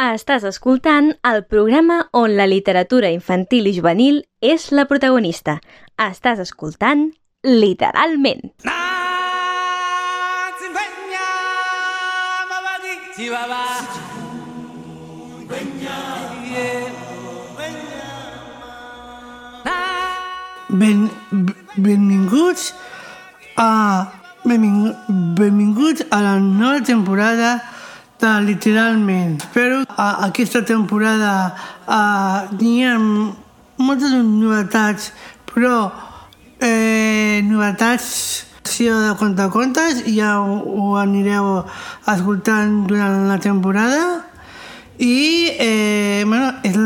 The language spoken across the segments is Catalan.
Estàs escoltant el programa on la literatura infantil i juvenil és la protagonista. Estàs escoltant Literalment. Ben, benvinguts a benving, benvinguts a la nova temporada de Literalment. Espero que aquesta temporada uh, n'hi ha moltes novetats, però eh, novetats si de contar contes ja ho, ho anireu escoltant durant la temporada i eh, bueno, és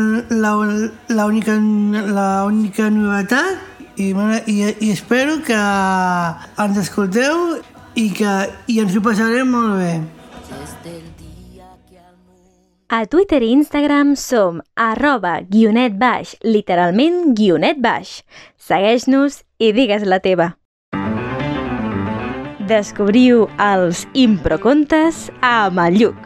l'única l'única novetat i, bueno, i, i espero que ens escolteu i que i ens ho passarem molt bé. A Twitter i Instagram som arroba guionet baix, literalment guionet baix. Segueix-nos i digues la teva. Descobriu els improcontes amb el Lluc.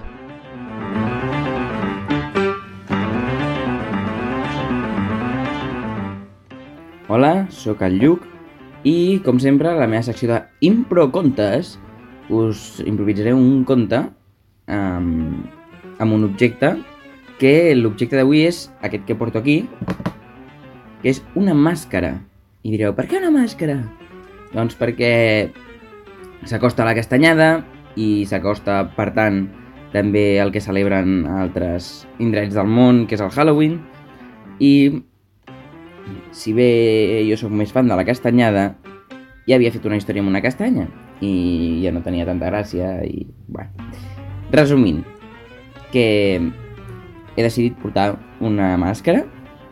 Hola, sóc el Lluc i, com sempre, a la meva secció d'improcontes us improvisaré un conte amb, amb un objecte que l'objecte d'avui és aquest que porto aquí, que és una màscara. I direu, per què una màscara? Doncs perquè s'acosta la castanyada i s'acosta, per tant, també el que celebren altres indrets del món, que és el Halloween, i si bé jo sóc més fan de la castanyada, ja havia fet una història amb una castanya i ja no tenia tanta gràcia i... Bueno. Resumint, que he decidit portar una màscara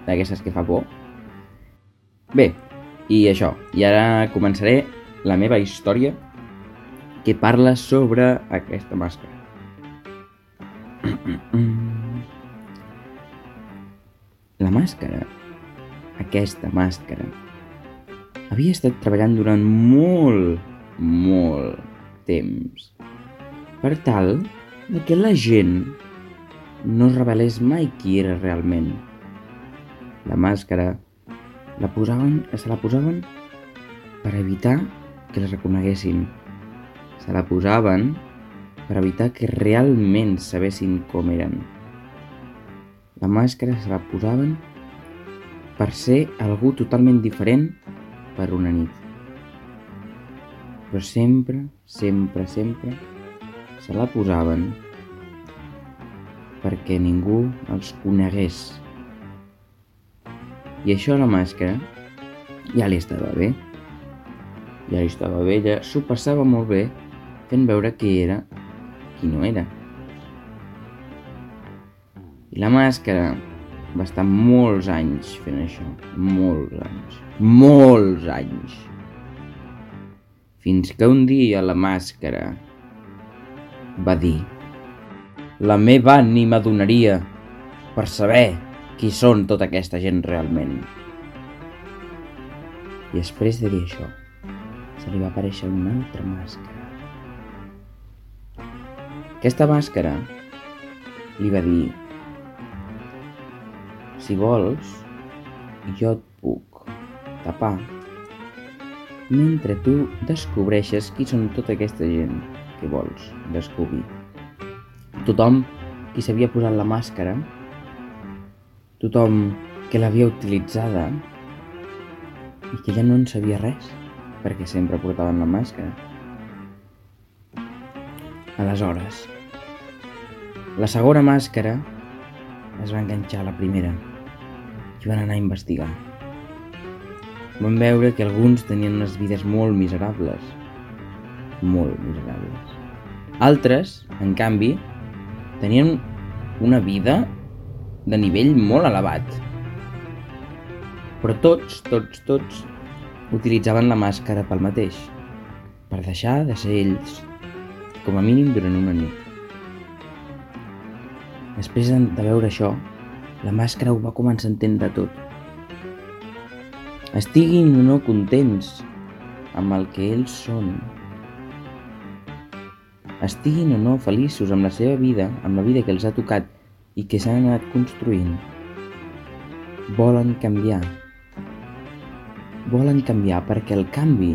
d'aquestes que fa por. Bé, i això, i ara començaré la meva història que parla sobre aquesta màscara. La màscara aquesta màscara. Havia estat treballant durant molt, molt temps per tal que la gent no es revelés mai qui era realment. La màscara la posaven, se la posaven per evitar que la reconeguessin. Se la posaven per evitar que realment sabessin com eren. La màscara se la posaven per ser algú totalment diferent per una nit. Però sempre, sempre, sempre se la posaven perquè ningú els conegués. I això la màscara ja li estava bé. Ja li estava bé, ja s'ho passava molt bé fent veure qui era qui no era. I la màscara va estar molts anys fent això. Molts anys. Molts anys. Fins que un dia la màscara va dir La meva ànima donaria per saber qui són tota aquesta gent realment. I després de dir això, se li va aparèixer una altra màscara. Aquesta màscara li va dir si vols, jo et puc tapar mentre tu descobreixes qui són tota aquesta gent que vols descobrir. Tothom qui s'havia posat la màscara, tothom que l'havia utilitzada i que ja no en sabia res perquè sempre portaven la màscara. Aleshores, la segona màscara es va enganxar a la primera i van anar a investigar. Van veure que alguns tenien unes vides molt miserables. Molt miserables. Altres, en canvi, tenien una vida de nivell molt elevat. Però tots, tots, tots utilitzaven la màscara pel mateix, per deixar de ser ells, com a mínim durant una nit. Després de veure això, la màscara ho va començar a entendre tot. Estiguin o no contents amb el que ells són. Estiguin o no feliços amb la seva vida, amb la vida que els ha tocat i que s'han anat construint volen canviar. Volen canviar perquè el canvi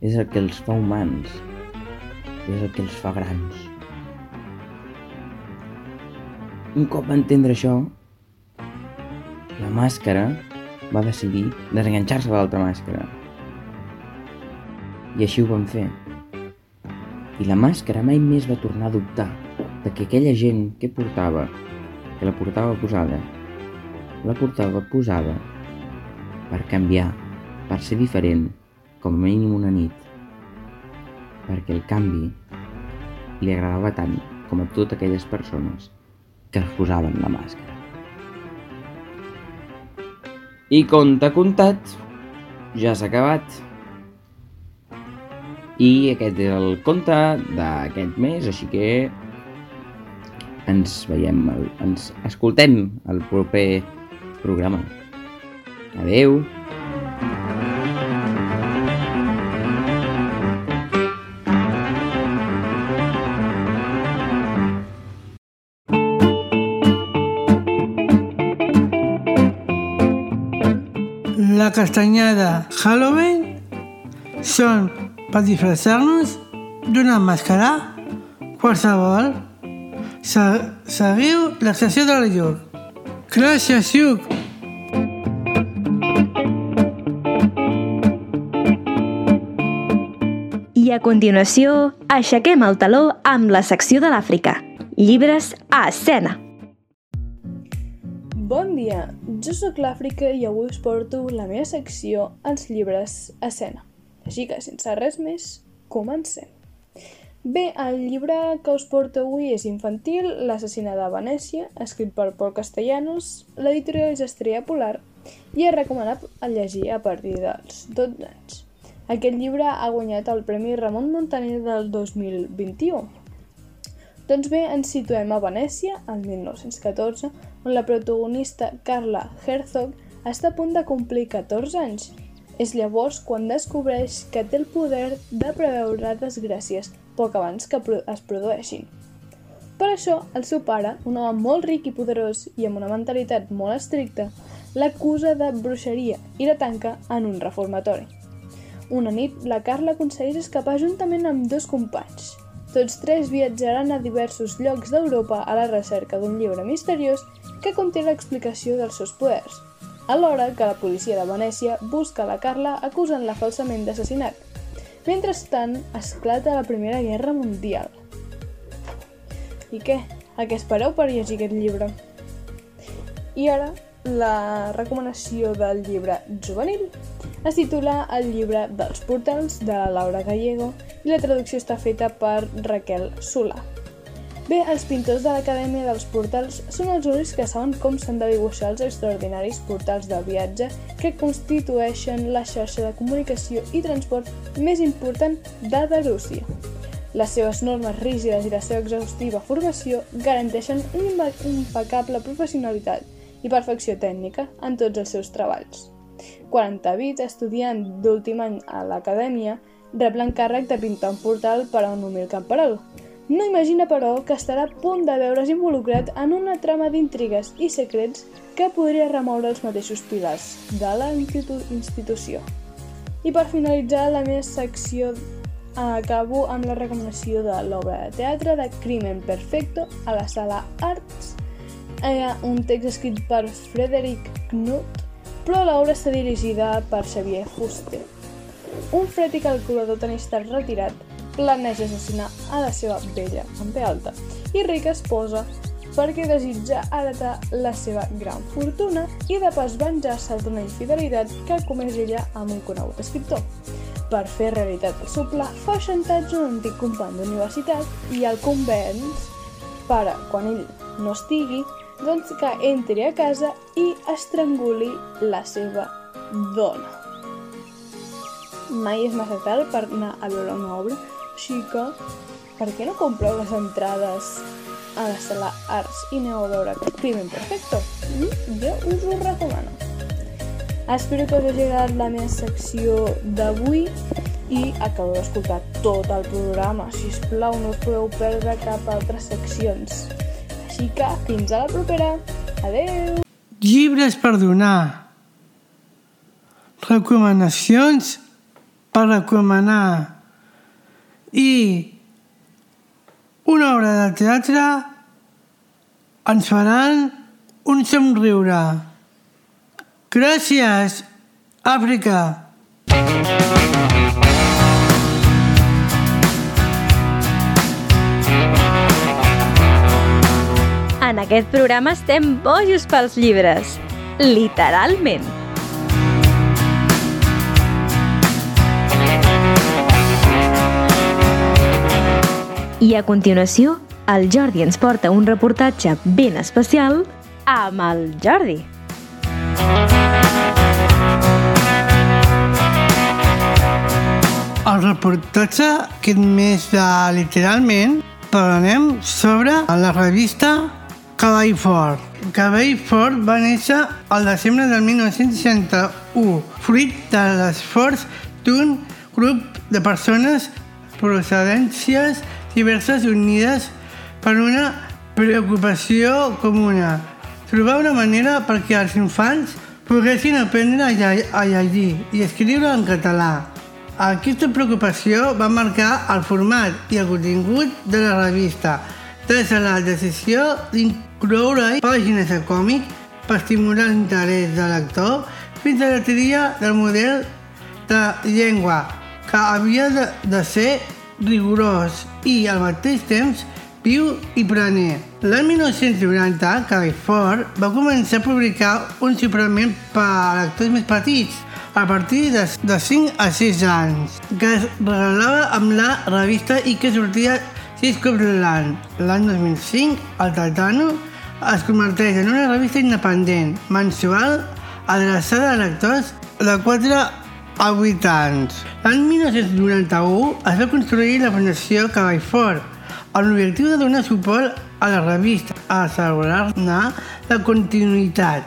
és el que els fa humans, és el que els fa grans. Un cop va entendre això, la màscara va decidir desenganxar-se de l'altra màscara. I així ho van fer. I la màscara mai més va tornar a dubtar de que aquella gent que portava, que la portava posada, la portava posada per canviar, per ser diferent, com a mínim una nit, perquè el canvi li agradava tant com a totes aquelles persones que es posaven la màscara. I conte contat, ja s'ha acabat. I aquest és el conte d'aquest mes, així que ens veiem, ens escoltem al proper programa. Adeu! La castanyada Halloween són per disfressar-nos d'una màscara qualsevol. Se seguiu l'excepció de la Lluc. Gràcies, Lluc! I a continuació, aixequem el taló amb la secció de l'Àfrica. Llibres a escena. Bon dia, jo sóc l'Àfrica i avui us porto la meva secció als llibres a escena. Així que, sense res més, comencem. Bé, el llibre que us porto avui és infantil, L'assassinada a Venècia, escrit per Paul Castellanos, l'editorial és Estrella Polar i és recomanat a llegir a partir dels 12 anys. Aquest llibre ha guanyat el Premi Ramon Montaner del 2021. Doncs bé, ens situem a Venècia, el 1914, on la protagonista Carla Herzog està a punt de complir 14 anys. És llavors quan descobreix que té el poder de preveure desgràcies poc abans que es produeixin. Per això, el seu pare, un home molt ric i poderós i amb una mentalitat molt estricta, l'acusa de bruixeria i la tanca en un reformatori. Una nit, la Carla aconsegueix escapar juntament amb dos companys. Tots tres viatjaran a diversos llocs d'Europa a la recerca d'un llibre misteriós que conté l'explicació dels seus poders, alhora que la policia de Venècia busca la Carla acusant-la falsament d'assassinat. Mentrestant, esclata la Primera Guerra Mundial. I què? A què espereu per llegir aquest llibre? I ara, la recomanació del llibre juvenil es titula El llibre dels portals de la Laura Gallego i la traducció està feta per Raquel Solà. Bé, els pintors de l'Acadèmia dels Portals són els únics que saben com s'han de dibuixar els extraordinaris portals de viatge que constitueixen la xarxa de comunicació i transport més important de Rússia. Les seves normes rígides i la seva exhaustiva formació garanteixen una impecable professionalitat i perfecció tècnica en tots els seus treballs. Quan en David, estudiant d'últim any a l'acadèmia, rep l'encàrrec de pintar un portal per a un humil camperol. No imagina, però, que estarà a punt de veure's involucrat en una trama d'intrigues i secrets que podria remoure els mateixos pilars de la institu institució. I per finalitzar la meva secció acabo amb la recomanació de l'obra de teatre de Crimen Perfecto a la sala Arts, eh, un text escrit per Frederic Knut, però l'obra està dirigida per Xavier Fuster. Un fred i calculador tenista retirat planeja assassinar a la seva vella en pe alta i rica esposa perquè desitja heretar la seva gran fortuna i de pas venjar-se d'una infidelitat que ha comès ella amb un conegut escriptor. Per fer realitat el seu pla, fa xantatge un antic company d'universitat i el convenç per, quan ell no estigui, doncs que entri a casa i estranguli la seva dona. Mai és massa tard per anar a veure una obra que, per què no compreu les entrades a la sala Arts i aneu a veure Crimen Perfecto? Mm? Jo us ho recomano. Espero que us hagi agradat la meva secció d'avui i acabeu d'escoltar tot el programa. Si us plau, no us podeu perdre cap altra seccions. Així que fins a la propera. Adeu! Llibres per donar. Recomanacions per recomanar. I una obra de teatre ens faran un somriure. Gràcies, Àfrica! En aquest programa estem bojos pels llibres. Literalment. I a continuació, el Jordi ens porta un reportatge ben especial amb el Jordi. El reportatge aquest mes de literalment parlarem sobre la revista Cavall Fort. Cavall Fort va néixer al desembre del 1961, fruit de l'esforç d'un grup de persones procedències diverses unides per una preocupació comuna. Trobar una manera perquè els infants poguessin aprendre a, lle a llegir i escriure en català. Aquesta preocupació va marcar el format i el contingut de la revista, des de la decisió d'incloure pàgines de còmic per estimular l'interès del lector fins a la tria del model de llengua, que havia de, de ser rigorós i al mateix temps viu i prener. L'any 1990, Cabifort va començar a publicar un suplement per a lectors més petits, a partir de, de 5 a 6 anys, que es regalava amb la revista i que sortia 6 cops l'any. L'any 2005, el Tatano es converteix en una revista independent, mensual, adreçada a lectors de 4 a 8 anys. L'any 1991 es va construir la Fundació Cavall amb l'objectiu de donar suport a la revista, a assegurar-ne la continuïtat.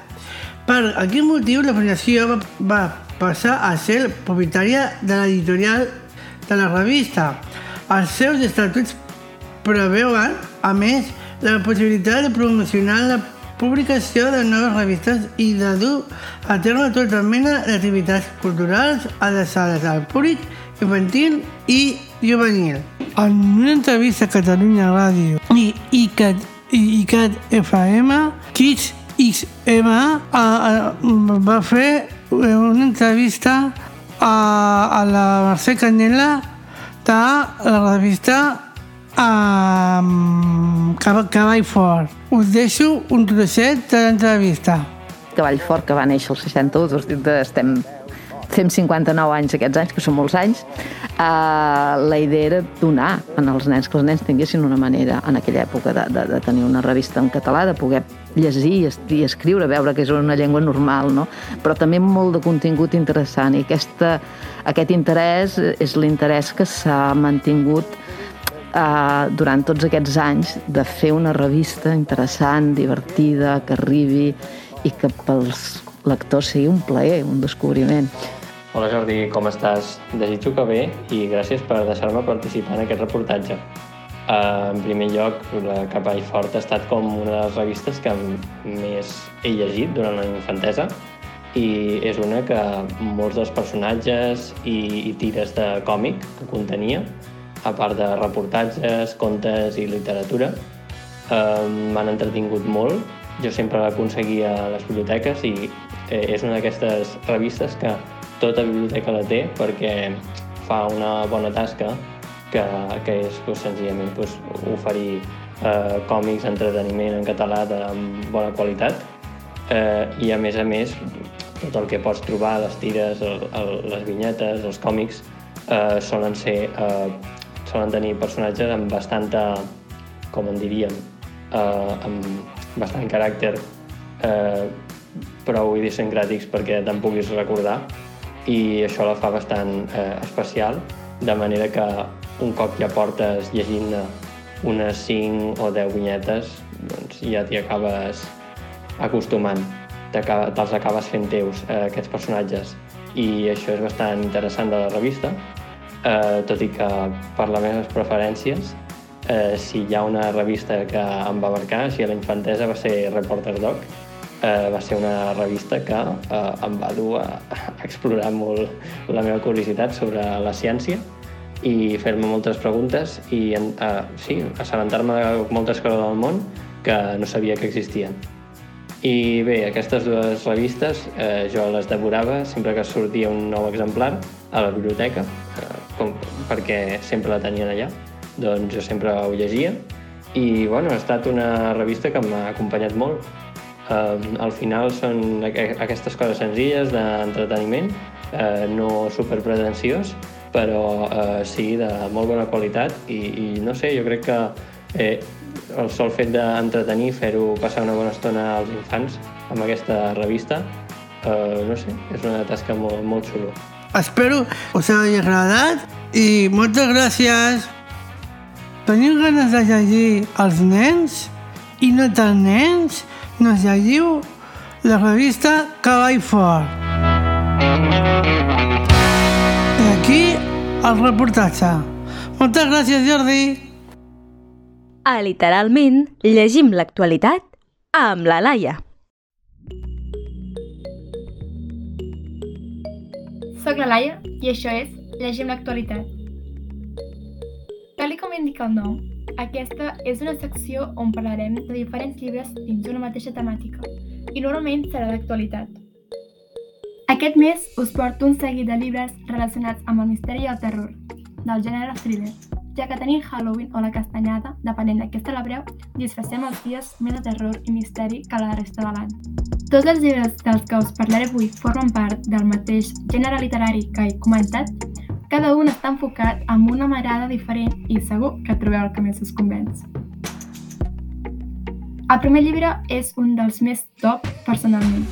Per aquest motiu, la Fundació va, va passar a ser propietària de l'editorial de la revista. Els seus estatuts preveuen, a més, la possibilitat de promocionar la publicació de noves revistes i de dur a terme tota mena d'activitats culturals adreçades al públic infantil i juvenil. En una entrevista a Catalunya Ràdio i ICAT, i ICAT FM, Kids XM a, a, va fer una entrevista a, a la Mercè Canela de la revista um, Cavall Fort. Us deixo un trosset de l'entrevista. Cavall Fort, que va néixer el 61, doncs estem fem 59 anys aquests anys, que són molts anys, uh, la idea era donar els nens, que els nens tinguessin una manera en aquella època de, de, de tenir una revista en català, de poder llegir i escriure, veure que és una llengua normal, no? però també molt de contingut interessant i aquesta, aquest interès és l'interès que s'ha mantingut uh, durant tots aquests anys de fer una revista interessant, divertida, que arribi i que pels lectors sigui un plaer, un descobriment. Hola Jordi, com estàs? Desitjo que bé i gràcies per deixar-me participar en aquest reportatge. Uh, en primer lloc, la Capall Fort ha estat com una de les revistes que més he llegit durant la infantesa i és una que molts dels personatges i, i tires de còmic que contenia, a part de reportatges, contes i literatura, m'han entretingut molt. Jo sempre l'aconseguia a les biblioteques i eh, és una d'aquestes revistes que tota biblioteca la té perquè fa una bona tasca que, que és pues, senzillament pues, oferir eh, còmics, entreteniment en català de bona qualitat eh, i a més a més tot el que pots trobar, les tires, el, el, les vinyetes, els còmics eh, solen ser eh, solen tenir personatges amb bastanta com en diríem eh, amb bastant caràcter eh, prou idiosincràtics perquè te'n puguis recordar i això la fa bastant eh, especial, de manera que un cop ja portes llegint unes 5 o 10 vinyetes, doncs ja t'hi acabes acostumant, te'ls acabes fent teus, eh, aquests personatges. I això és bastant interessant de la revista, eh, tot i que per les meves preferències eh, si hi ha una revista que em va marcar, si a la infantesa va ser Reporter Doc, eh, va ser una revista que eh, em va dur a, a explorar molt la meva curiositat sobre la ciència i fer-me moltes preguntes i eh, sí, assabentar-me de moltes coses del món que no sabia que existien. I bé, aquestes dues revistes eh, jo les devorava sempre que sortia un nou exemplar a la biblioteca, eh, com, perquè sempre la tenien allà, doncs jo sempre ho llegia. I bueno, ha estat una revista que m'ha acompanyat molt. Eh, al final són aquestes coses senzilles d'entreteniment, eh, no superpretensiós, però eh, sí de molt bona qualitat. I, i no sé, jo crec que eh, el sol fet d'entretenir, fer-ho passar una bona estona als infants amb aquesta revista, eh, no sé, és una tasca molt, molt xulo. Espero us hagi agradat i moltes gràcies. Teniu ganes de llegir els nens i no tan nens? nos llegiu la revista Cavall Fort. I aquí el reportatge. Moltes gràcies, Jordi. A Literalment, llegim l'actualitat amb la Laia. Soc la Laia i això és Llegim l'actualitat. Tal com indica el nom, aquesta és una secció on parlarem de diferents llibres dins una mateixa temàtica i normalment serà d'actualitat. Aquest mes us porto un seguit de llibres relacionats amb el misteri i el terror, del gènere thriller, ja que tenim Halloween o la castanyada, depenent de què celebreu, disfressem els dies més de terror i misteri que la resta de l'any. Tots els llibres dels que us parlaré avui formen part del mateix gènere literari que he comentat, cada un està enfocat amb una mirada diferent i segur que trobeu el que més us convenç. El primer llibre és un dels més top personalment.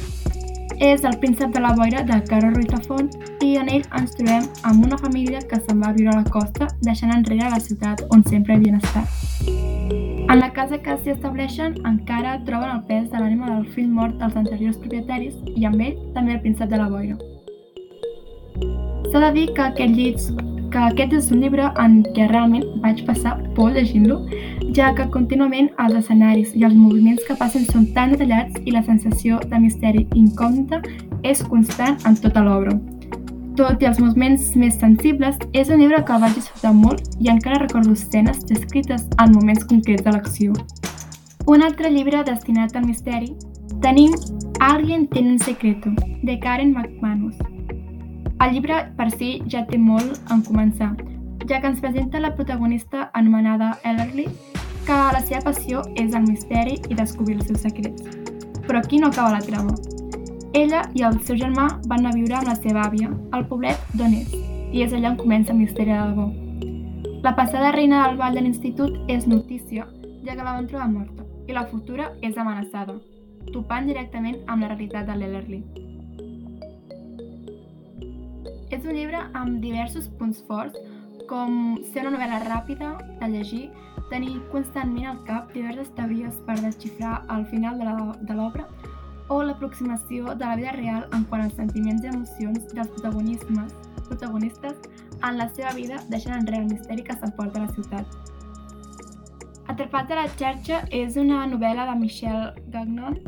És El príncep de la boira de Caro Ruiz Zafón i en ell ens trobem amb una família que se'n va viure a la costa deixant enrere la ciutat on sempre havien estat. En la casa que s'hi estableixen encara troben el pes de l'ànima del fill mort dels anteriors propietaris i amb ell també el príncep de la boira. S'ha de dir que aquest, llits, que aquest és un llibre en què realment vaig passar por llegint-lo, ja que contínuament els escenaris i els moviments que passen són tan detallats i la sensació de misteri incògnita és constant en tota l'obra. Tot i els moments més sensibles, és un llibre que vaig disfrutar molt i encara recordo escenes descrites en moments concrets de l'acció. Un altre llibre destinat al misteri tenim Alguien tiene un secreto, de Karen McManus, el llibre per si ja té molt en començar, ja que ens presenta la protagonista anomenada Ellerly, que la seva passió és el misteri i descobrir els seus secrets. Però aquí no acaba la trama. Ella i el seu germà van a viure amb la seva àvia, al poblet d'on és, i és allà on comença el misteri de debò. La passada reina del ball de l'institut és notícia, ja que la van trobar morta, i la futura és amenaçada, topant directament amb la realitat de l'Ellerly. És un llibre amb diversos punts forts, com ser una novel·la ràpida de llegir, tenir constantment al cap diverses teories per desxifrar el final de l'obra o l'aproximació de la vida real en quant als sentiments i emocions dels protagonismes, protagonistes en la seva vida deixant enrere el misteri que s'emporta a la ciutat. Atrapat a la xarxa és una novel·la de Michel Gagnon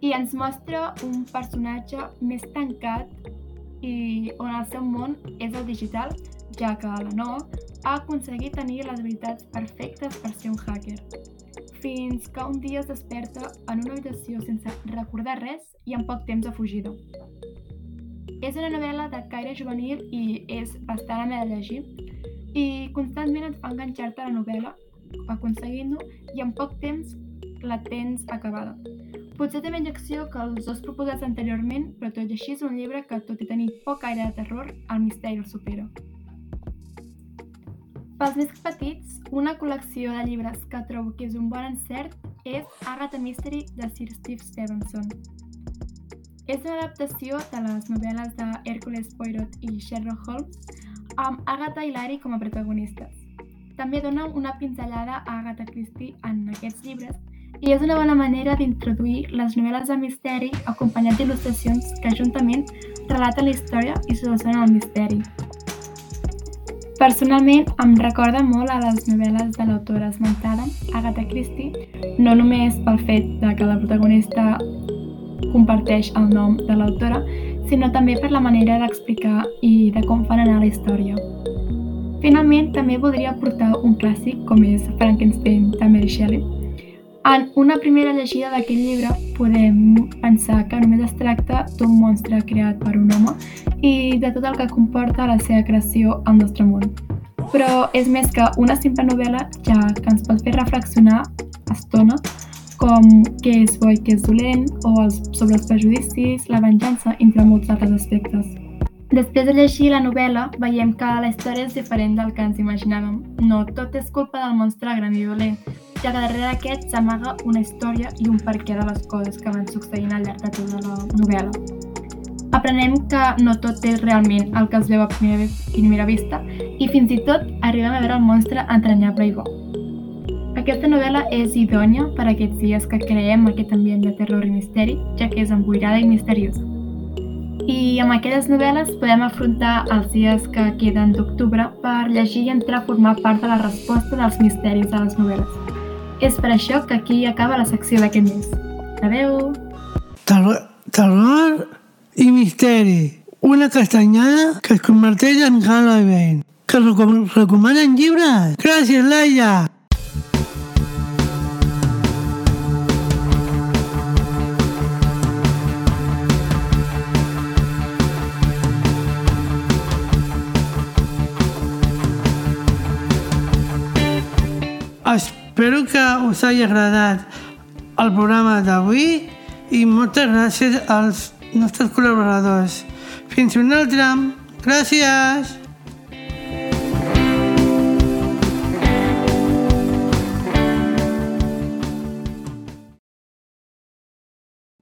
i ens mostra un personatge més tancat i on el seu món és el digital, ja que la Noa ha aconseguit tenir les habilitats perfectes per ser un hacker. Fins que un dia es desperta en una habitació sense recordar res i amb poc temps de fugida. És una novel·la de caire juvenil i és bastant amena de llegir i constantment et fa enganxar-te a la novel·la aconseguint-ho i en poc temps la tens acabada. Potser té menys acció que els dos proposats anteriorment, però tot i així és un llibre que, tot i tenir poc aire de terror, el misteri el supera. Pels més petits, una col·lecció de llibres que trobo que és un bon encert és Agatha Mystery de Sir Steve Stevenson. És una adaptació de les novel·les de Hercules Poirot i Sherlock Holmes amb Agatha i Larry com a protagonistes. També dona una pinzellada a Agatha Christie en aquests llibres i és una bona manera d'introduir les novel·les de misteri acompanyat d'il·lustracions que juntament relaten la història i solucionen el misteri. Personalment em recorda molt a les novel·les de l'autora esmentada, Agatha Christie, no només pel fet de que la protagonista comparteix el nom de l'autora, sinó també per la manera d'explicar i de com fan anar la història. Finalment, també voldria portar un clàssic com és Frankenstein de Mary Shelley. En una primera llegida d'aquest llibre podem pensar que només es tracta d'un monstre creat per un home i de tot el que comporta la seva creació al nostre món. Però és més que una simple novel·la ja que ens pot fer reflexionar estona com què és bo i què és dolent, o els, sobre els prejudicis, la venjança, entre molts altres aspectes. Després de llegir la novel·la, veiem que la història és diferent del que ens imaginàvem. No tot és culpa del monstre gran i violent, ja que darrere d'aquest s'amaga una història i un perquè de les coses que van succeint al llarg de tota la novel·la. Aprenem que no tot és realment el que es veu a primera, primera vista i fins i tot arribem a veure el monstre entranyable i bo. Aquesta novel·la és idònia per aquests dies que creem aquest ambient de terror i misteri, ja que és emboirada i misteriosa. I amb aquelles novel·les podem afrontar els dies que queden d'octubre per llegir i entrar a formar part de la resposta dels misteris de les novel·les. És per això que aquí acaba la secció d'aquest mes. Adeu! Terror, terror i misteri. Una castanyada que es converteix en Halloween. Que recom recomanen llibres. Gràcies, Laia! Espero que us hagi agradat el programa d'avui i moltes gràcies als nostres col·laboradors. Fins una altra. Gràcies!